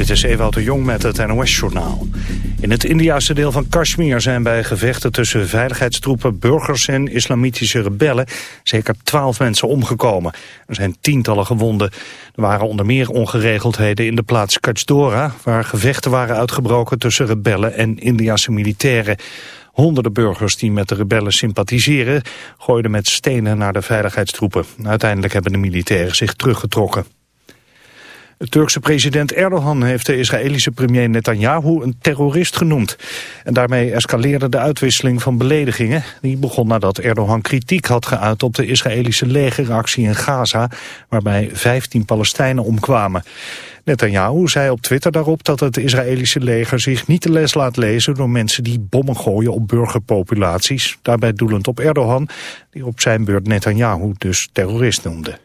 Dit is Ewout de Jong met het NOS-journaal. In het Indiase deel van Kashmir zijn bij gevechten tussen veiligheidstroepen, burgers en islamitische rebellen zeker twaalf mensen omgekomen. Er zijn tientallen gewonden. Er waren onder meer ongeregeldheden in de plaats Kachdora, waar gevechten waren uitgebroken tussen rebellen en Indiase militairen. Honderden burgers die met de rebellen sympathiseren gooiden met stenen naar de veiligheidstroepen. Uiteindelijk hebben de militairen zich teruggetrokken. De Turkse president Erdogan heeft de Israëlische premier Netanyahu een terrorist genoemd. En daarmee escaleerde de uitwisseling van beledigingen. Die begon nadat Erdogan kritiek had geuit op de Israëlische legeractie in Gaza, waarbij 15 Palestijnen omkwamen. Netanyahu zei op Twitter daarop dat het Israëlische leger zich niet de les laat lezen door mensen die bommen gooien op burgerpopulaties. Daarbij doelend op Erdogan, die op zijn beurt Netanyahu dus terrorist noemde.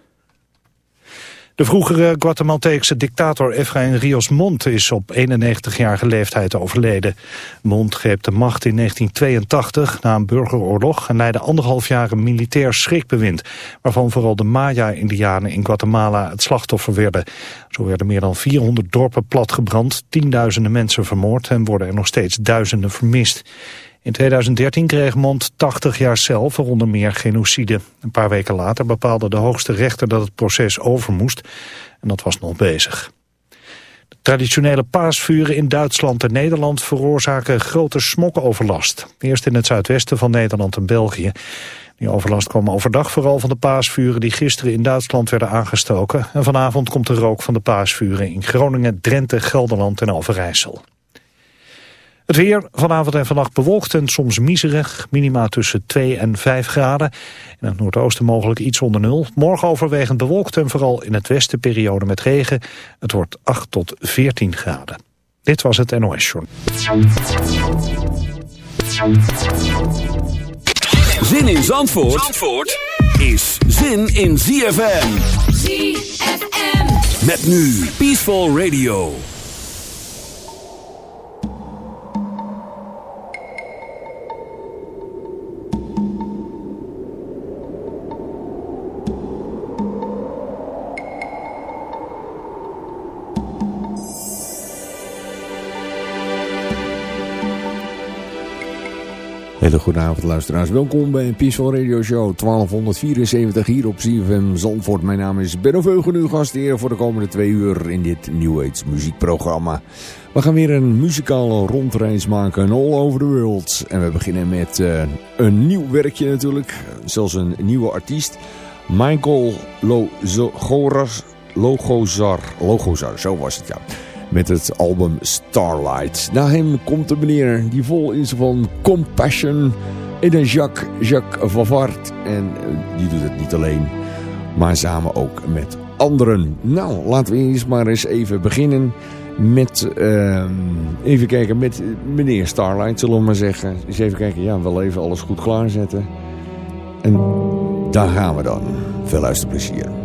De vroegere Guatemalteekse dictator Efraín Rios Montt is op 91-jarige leeftijd overleden. Montt greep de macht in 1982 na een burgeroorlog en leidde anderhalf jaar een militair schrikbewind, waarvan vooral de Maya-indianen in Guatemala het slachtoffer werden. Zo werden meer dan 400 dorpen platgebrand, tienduizenden mensen vermoord en worden er nog steeds duizenden vermist. In 2013 kreeg Mond 80 jaar cel voor onder meer genocide. Een paar weken later bepaalde de hoogste rechter dat het proces over moest. En dat was nog bezig. De traditionele paasvuren in Duitsland en Nederland veroorzaken grote smokoverlast. Eerst in het zuidwesten van Nederland en België. Die overlast kwam overdag vooral van de paasvuren die gisteren in Duitsland werden aangestoken. En vanavond komt de rook van de paasvuren in Groningen, Drenthe, Gelderland en Overijssel. Het weer vanavond en vannacht bewolkt en soms miserig. Minima tussen 2 en 5 graden. In het noordoosten mogelijk iets onder nul. Morgen overwegend bewolkt en vooral in het westen periode met regen. Het wordt 8 tot 14 graden. Dit was het NOS Journal. Zin in Zandvoort, Zandvoort is zin in ZFM. ZFM. Met nu Peaceful Radio. Hele goede avond luisteraars. Welkom bij Peaceful Radio Show 1274 hier op CFM Zandvoort. Mijn naam is Benno Veugen, uw gastheer voor de komende twee uur in dit New Age muziekprogramma. We gaan weer een muzikale rondreis maken all over the world. En we beginnen met uh, een nieuw werkje natuurlijk. Zelfs een nieuwe artiest. Michael Logozar, Logozar, zo was het ja met het album Starlight. Na hem komt de meneer die vol is van compassion in een Jacques, Jacques. En eh, die doet het niet alleen, maar samen ook met anderen. Nou, laten we eens maar eens even beginnen met, uh, even kijken, met meneer Starlight, zullen we maar zeggen. Eens even kijken, ja, wel even alles goed klaarzetten. En daar gaan we dan. Veel luisterplezier.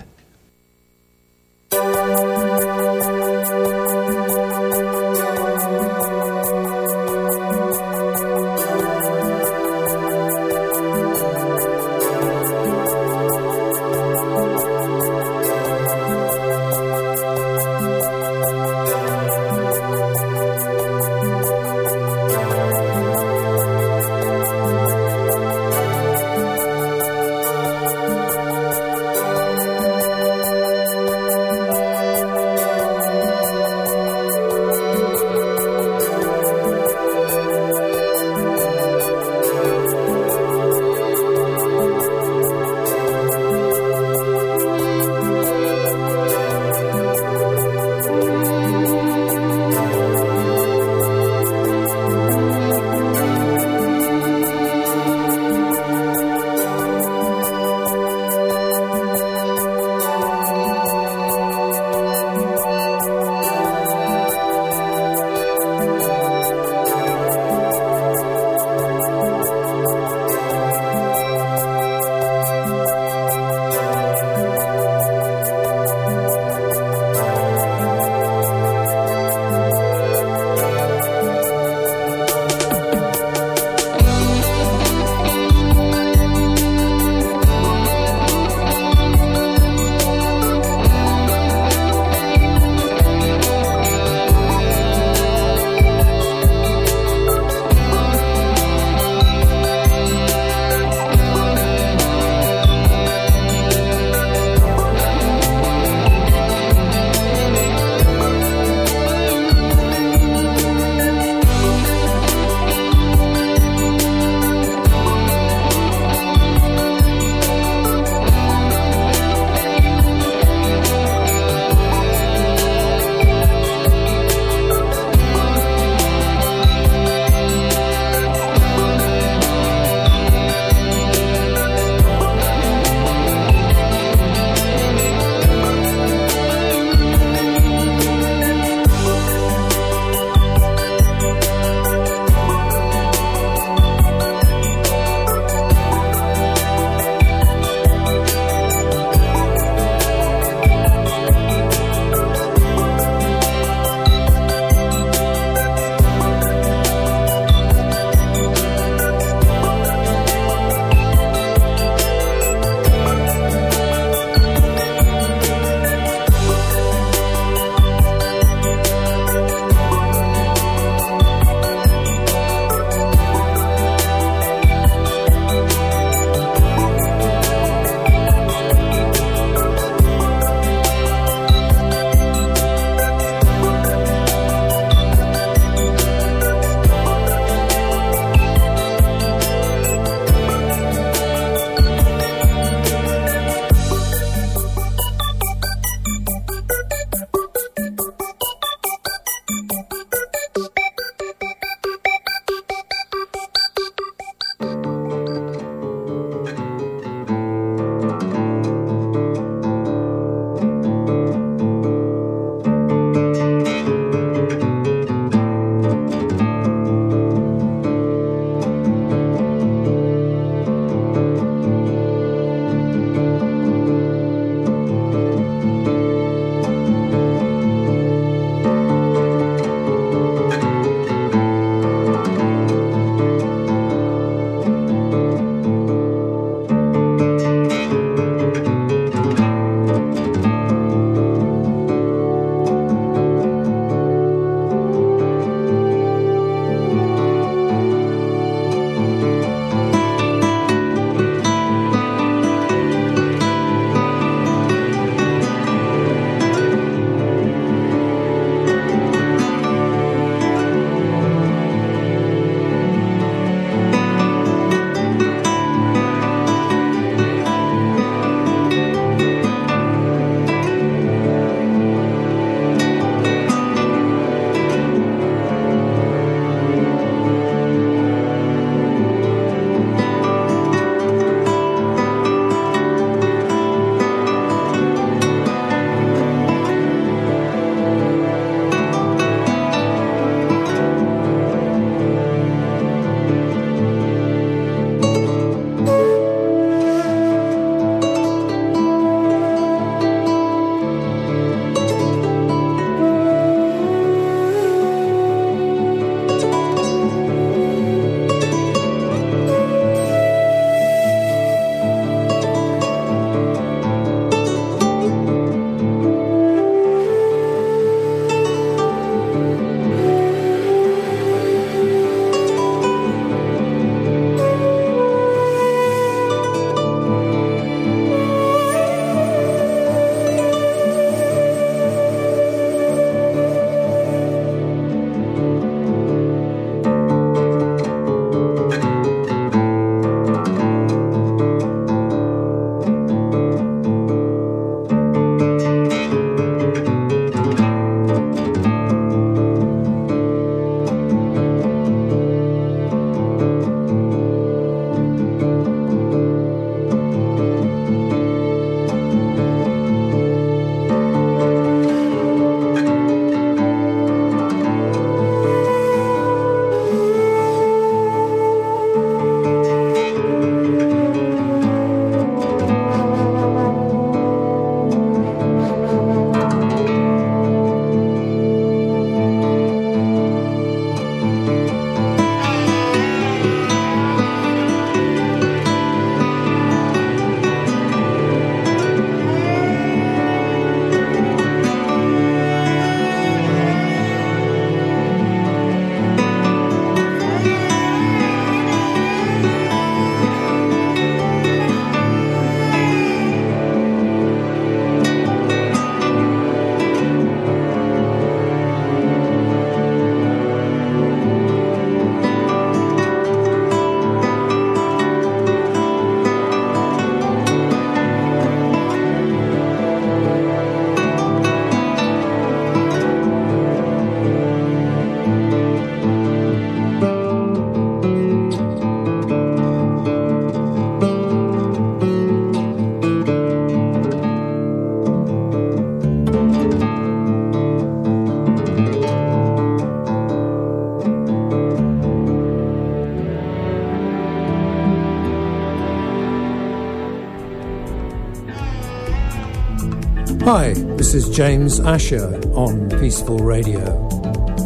Hi, this is James Asher on Peaceful Radio.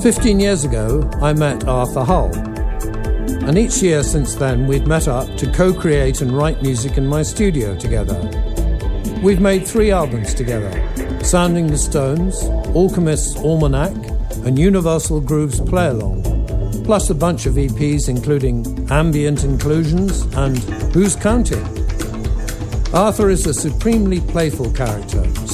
Fifteen years ago, I met Arthur Hull. And each year since then, we've met up to co create and write music in my studio together. We've made three albums together Sounding the Stones, Alchemist's Almanac, and Universal Grooves Play Along, plus a bunch of EPs including Ambient Inclusions and Who's Counting? Arthur is a supremely playful character,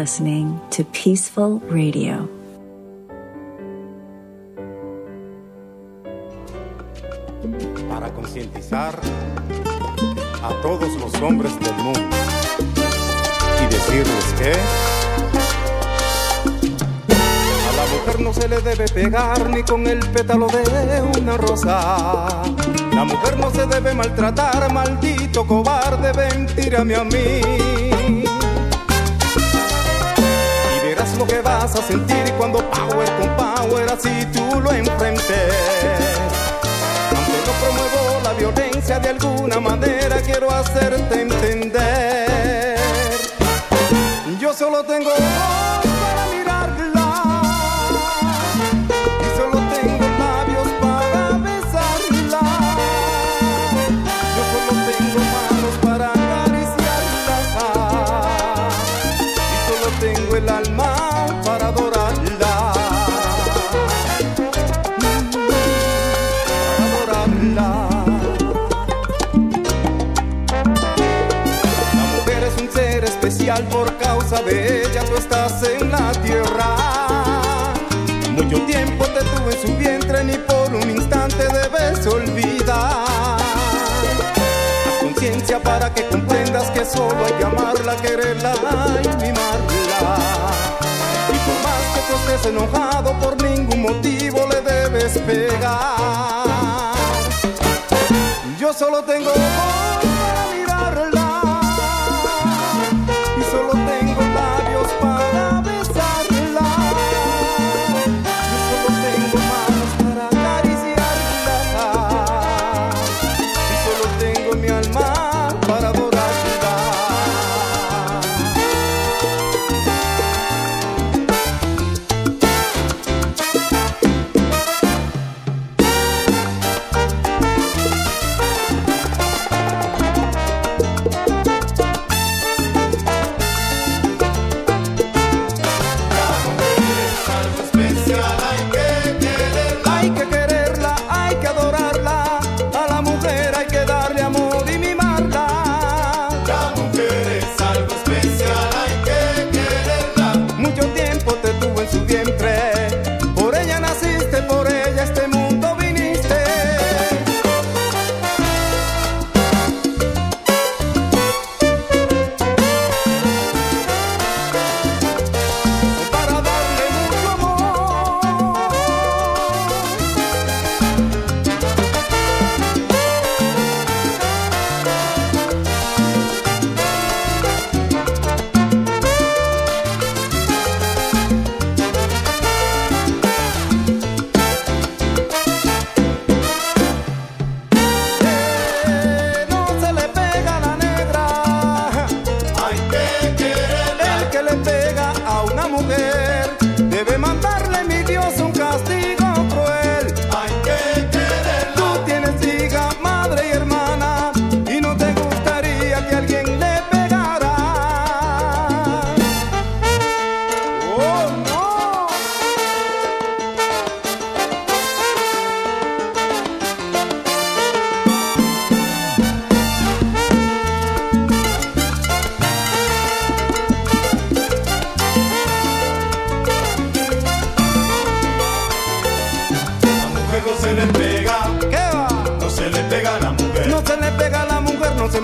listening to Peaceful Radio. Para concientizar a todos los hombres del mundo y decirles que a la mujer no se le debe pegar ni con el pétalo de una rosa. La mujer no se debe maltratar, maldito cobarde, ven, a mí. Lo que vas a sentir cuando power con power así tú lo enfrentes. Aunque no promuevo la violencia de alguna manera, quiero hacerte entender. Yo solo tengo por causa de ella tú estás en la tierra. Mucho tiempo te tuve en su vientre, ni por un instante debes olvidar. Haz conciencia para que comprendas que solo hay que amarla, quererla y mimarla. Y por más que tú estés enojado, por ningún motivo le debes pegar. Yo solo tengo wanna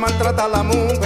maltrata a la.